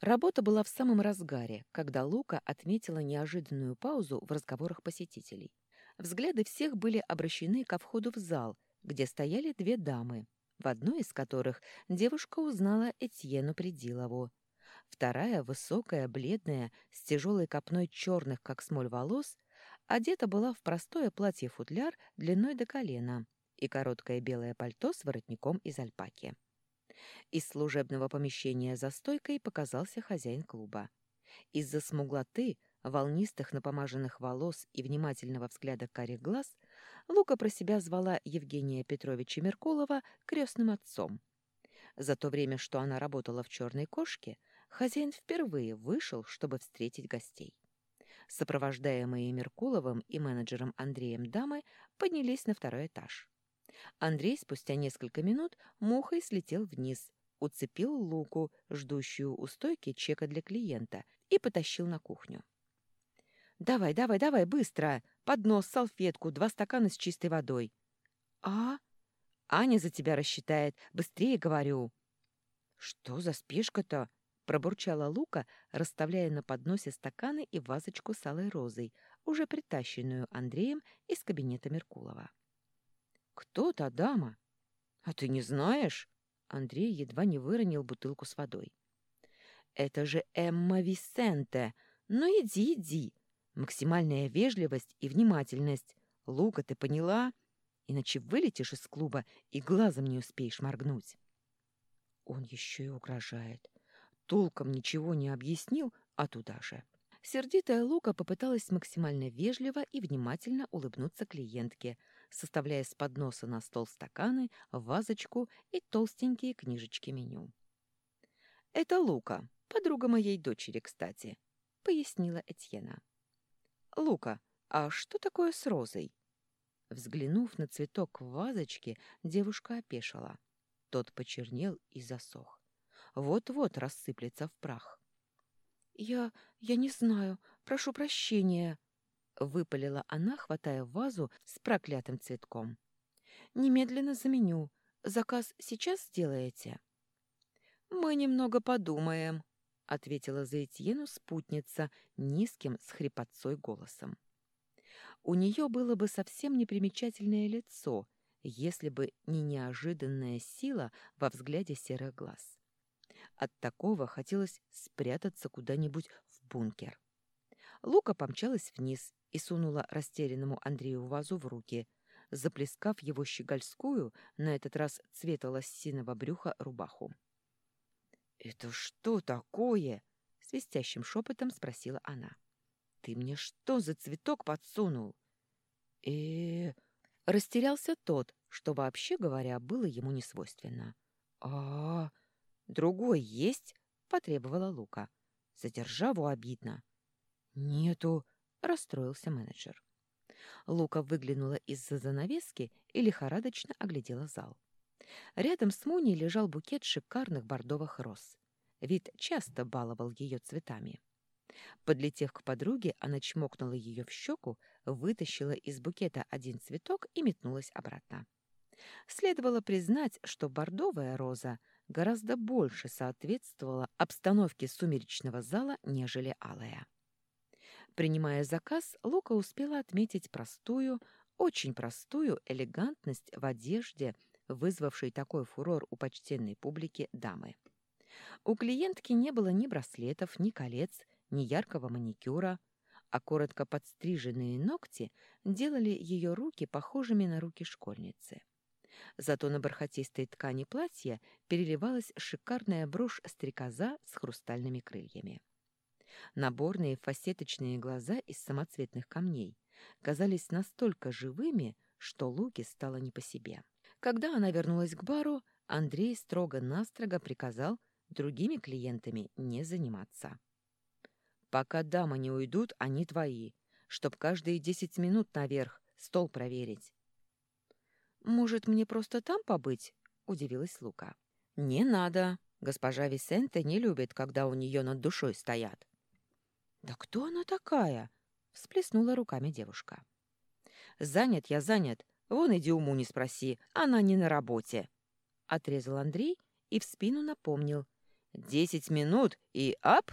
Работа была в самом разгаре, когда Лука отметила неожиданную паузу в разговорах посетителей. Взгляды всех были обращены ко входу в зал, где стояли две дамы, в одной из которых девушка узнала Этьену Придилову. Вторая, высокая, бледная, с тяжелой копной черных, как смоль, волос, одета была в простое платье-футляр длиной до колена и короткое белое пальто с воротником из альпаки. Из служебного помещения за стойкой показался хозяин клуба. Из-за смуглоты, волнистых напомаженных волос и внимательного взгляда карих глаз Лука про себя звала Евгения Петровича Меркулова крестным отцом. За то время, что она работала в «Черной кошке», хозяин впервые вышел, чтобы встретить гостей. Сопровождаемые Меркуловым и менеджером Андреем дамы поднялись на второй этаж. Андрей спустя несколько минут мухой слетел вниз, уцепил Луку, ждущую у стойки чека для клиента, и потащил на кухню. «Давай, давай, давай, быстро! Поднос, салфетку, два стакана с чистой водой». «А?» «Аня за тебя рассчитает. Быстрее, говорю». «Что за спешка-то?» — пробурчала Лука, расставляя на подносе стаканы и вазочку с алой розой, уже притащенную Андреем из кабинета Меркулова. «Кто та дама?» «А ты не знаешь?» Андрей едва не выронил бутылку с водой. «Это же Эмма Висенте! Ну иди, иди! Максимальная вежливость и внимательность. Лука, ты поняла? Иначе вылетишь из клуба и глазом не успеешь моргнуть». Он еще и угрожает. Толком ничего не объяснил, а туда же. Сердитая Лука попыталась максимально вежливо и внимательно улыбнуться клиентке, составляя с подноса на стол стаканы, вазочку и толстенькие книжечки меню. «Это Лука, подруга моей дочери, кстати», — пояснила Этьена. «Лука, а что такое с розой?» Взглянув на цветок в вазочке, девушка опешила. Тот почернел и засох. Вот-вот рассыплется в прах. «Я... я не знаю. Прошу прощения», выпалила она, хватая вазу с проклятым цветком. Немедленно заменю. Заказ сейчас сделаете? Мы немного подумаем, ответила за Этьену спутница низким с хрипотцой голосом. У нее было бы совсем непримечательное лицо, если бы не неожиданная сила во взгляде серых глаз. От такого хотелось спрятаться куда-нибудь в бункер. Лука помчалась вниз и сунула растерянному Андрею вазу в руки, заплескав его щегольскую, на этот раз цвета лосиного брюха, рубаху. «Это что такое?» — свистящим шепотом спросила она. «Ты мне что за цветок подсунул?» э Растерялся тот, что, вообще говоря, было ему не свойственно. а, Другой есть?» — потребовала Лука. «За державу обидно». «Нету», — расстроился менеджер. Лука выглянула из-за занавески и лихорадочно оглядела зал. Рядом с Муней лежал букет шикарных бордовых роз. Вид часто баловал ее цветами. Подлетев к подруге, она чмокнула ее в щеку, вытащила из букета один цветок и метнулась обратно. Следовало признать, что бордовая роза гораздо больше соответствовала обстановке сумеречного зала, нежели алая. Принимая заказ, Лука успела отметить простую, очень простую элегантность в одежде, вызвавшей такой фурор у почтенной публики дамы. У клиентки не было ни браслетов, ни колец, ни яркого маникюра, а коротко подстриженные ногти делали ее руки похожими на руки школьницы. Зато на бархатистой ткани платья переливалась шикарная брошь-стрекоза с хрустальными крыльями. Наборные фасеточные глаза из самоцветных камней казались настолько живыми, что Луке стало не по себе. Когда она вернулась к бару, Андрей строго-настрого приказал другими клиентами не заниматься. «Пока дамы не уйдут, они твои, чтоб каждые десять минут наверх стол проверить». «Может, мне просто там побыть?» — удивилась Лука. «Не надо. Госпожа Висенте не любит, когда у нее над душой стоят. «Да кто она такая?» — всплеснула руками девушка. «Занят я, занят. Вон иди уму не спроси, она не на работе». Отрезал Андрей и в спину напомнил. Десять минут и ап?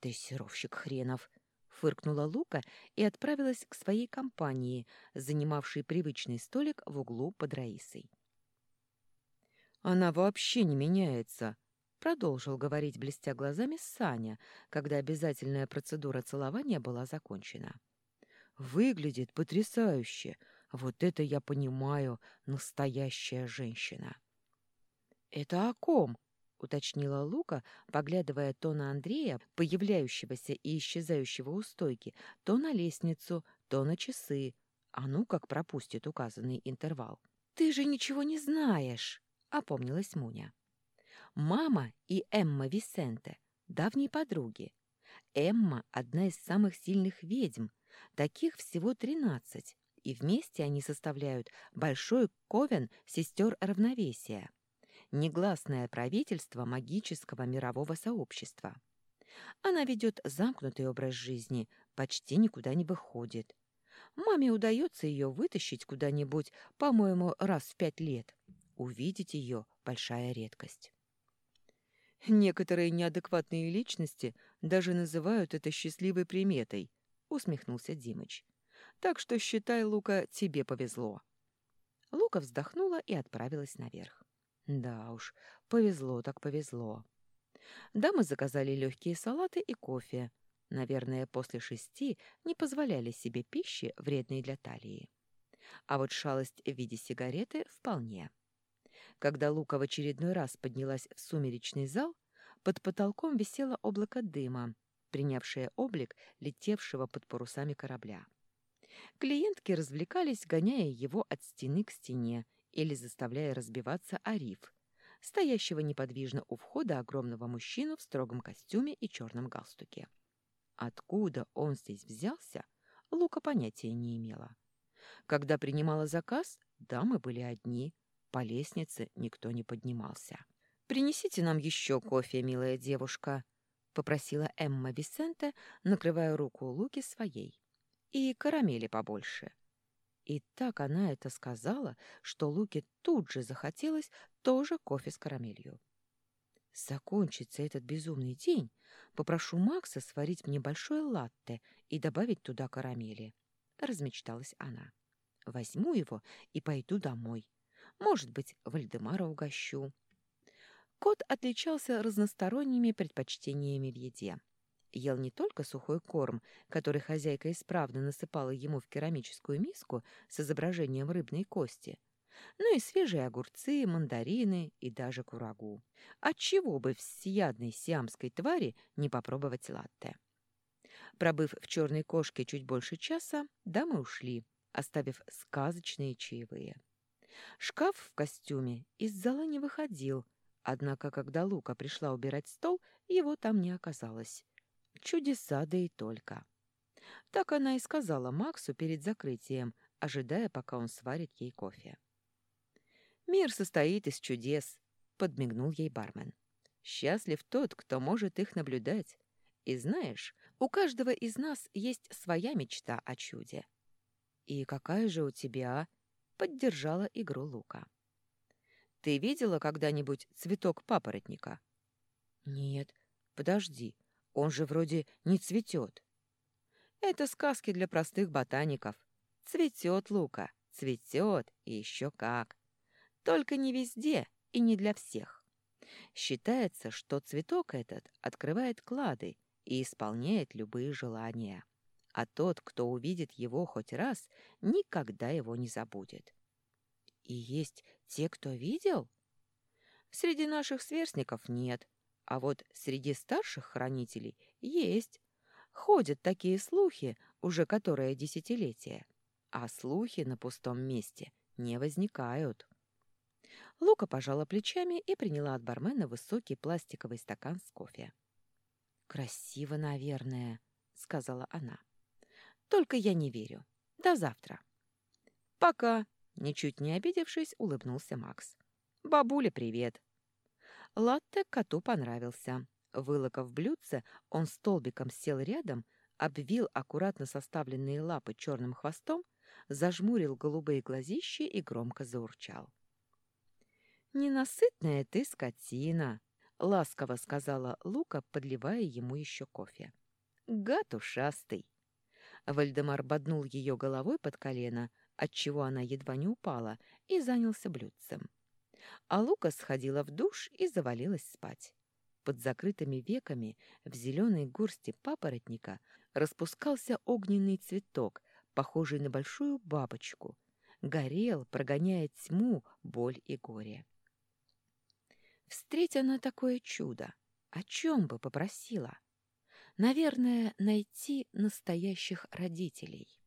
Дрессировщик хренов. Фыркнула Лука и отправилась к своей компании, занимавшей привычный столик в углу под Раисой. «Она вообще не меняется», — продолжил говорить, блестя глазами, Саня, когда обязательная процедура целования была закончена. «Выглядит потрясающе. Вот это я понимаю, настоящая женщина». «Это о ком?» — уточнила Лука, поглядывая то на Андрея, появляющегося и исчезающего у стойки, то на лестницу, то на часы. А ну как пропустит указанный интервал. «Ты же ничего не знаешь!» опомнилась Муня. Мама и Эмма Висенте — давние подруги. Эмма — одна из самых сильных ведьм, таких всего тринадцать, и вместе они составляют большой ковен сестер равновесия, негласное правительство магического мирового сообщества. Она ведет замкнутый образ жизни, почти никуда не выходит. Маме удается ее вытащить куда-нибудь, по-моему, раз в пять лет. Увидеть ее — большая редкость. «Некоторые неадекватные личности даже называют это счастливой приметой», — усмехнулся Димыч. «Так что считай, Лука, тебе повезло». Лука вздохнула и отправилась наверх. Да уж, повезло так повезло. Дамы заказали легкие салаты и кофе. Наверное, после шести не позволяли себе пищи, вредной для талии. А вот шалость в виде сигареты вполне. Когда Лука в очередной раз поднялась в сумеречный зал, под потолком висело облако дыма, принявшее облик летевшего под парусами корабля. Клиентки развлекались, гоняя его от стены к стене или заставляя разбиваться о риф, стоящего неподвижно у входа огромного мужчину в строгом костюме и черном галстуке. Откуда он здесь взялся, Лука понятия не имела. Когда принимала заказ, дамы были одни, по лестнице никто не поднимался. «Принесите нам еще кофе, милая девушка», — попросила Эмма Висенте, накрывая руку Луки своей. «И карамели побольше». И так она это сказала, что Луке тут же захотелось тоже кофе с карамелью. Закончится этот безумный день, попрошу Макса сварить мне большое латте и добавить туда карамели. Размечталась она. Возьму его и пойду домой. Может быть, Вальдемара угощу. Кот отличался разносторонними предпочтениями в еде. Ел не только сухой корм, который хозяйка исправно насыпала ему в керамическую миску с изображением рыбной кости, но и свежие огурцы, мандарины и даже курагу. Отчего бы всеядной сиамской твари не попробовать латте? Пробыв в черной кошке чуть больше часа, дамы ушли, оставив сказочные чаевые. Шкаф в костюме из зала не выходил, однако, когда Лука пришла убирать стол, его там не оказалось. Чудеса, да и только. Так она и сказала Максу перед закрытием, ожидая, пока он сварит ей кофе. «Мир состоит из чудес», — подмигнул ей бармен. «Счастлив тот, кто может их наблюдать. И знаешь, у каждого из нас есть своя мечта о чуде». «И какая же у тебя?» Поддержала игру Лука. «Ты видела когда-нибудь цветок папоротника?» «Нет, подожди, он же вроде не цветет». «Это сказки для простых ботаников. Цветет Лука, цветет и еще как. Только не везде и не для всех. Считается, что цветок этот открывает клады и исполняет любые желания а тот, кто увидит его хоть раз, никогда его не забудет. И есть те, кто видел? Среди наших сверстников нет, а вот среди старших хранителей есть. Ходят такие слухи уже которое десятилетие, а слухи на пустом месте не возникают. Лука пожала плечами и приняла от бармена высокий пластиковый стакан с кофе. «Красиво, наверное», — сказала она. Только я не верю. До завтра. Пока, ничуть не обидевшись, улыбнулся Макс. Бабуля, привет. Латте коту понравился. Вылокав блюдце, он столбиком сел рядом, обвил аккуратно составленные лапы черным хвостом, зажмурил голубые глазища и громко заурчал. «Ненасытная ты скотина!» — ласково сказала Лука, подливая ему еще кофе. «Гад ушастый!» Вальдемар боднул ее головой под колено, отчего она едва не упала, и занялся блюдцем. А Лука сходила в душ и завалилась спать. Под закрытыми веками в зеленой горсти папоротника распускался огненный цветок, похожий на большую бабочку. Горел, прогоняя тьму, боль и горе. Встреть она такое чудо, о чем бы попросила? Наверное, найти настоящих родителей.